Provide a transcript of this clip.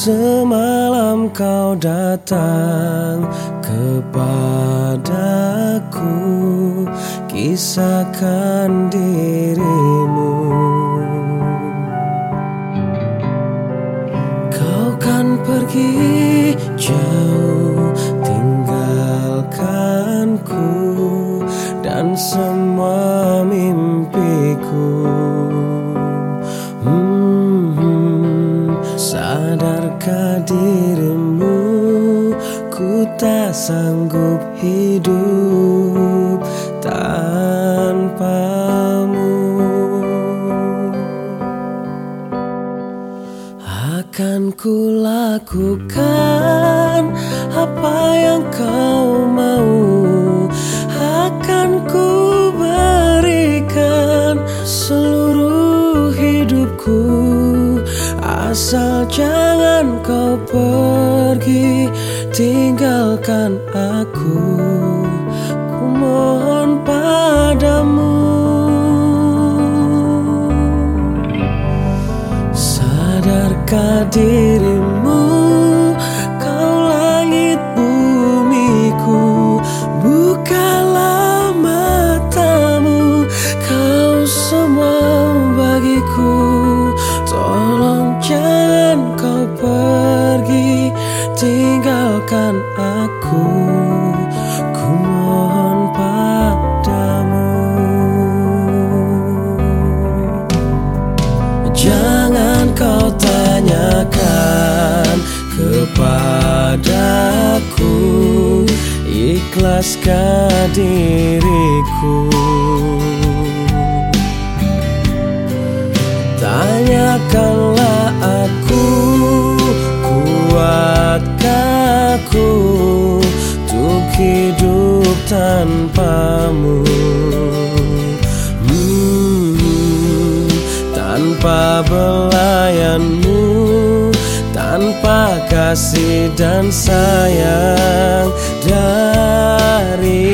Semalam kau datang kepadaku Kisahkan dirimu. Kau kan pergi jauh tinggalkanku Dan semua Sadarkah dirimu? Ku tak sanggup hidup tanpamu. Akan ku lakukan apa yang kau mau. Akan ku berikan seluruh hidupku Asal jangan kau pergi Tinggalkan aku. Ku mohon padamu. Sadarkah dirimu tinggalkan aku. Ku mohon padamu. Jangan kau tanyakan kepadaku. Ikhlaskah diriku. Tanyakanlah Aku Untuk hidup tanpamu. Hmm, Tanpa belayanmu Tanpa kasih dan sayang dari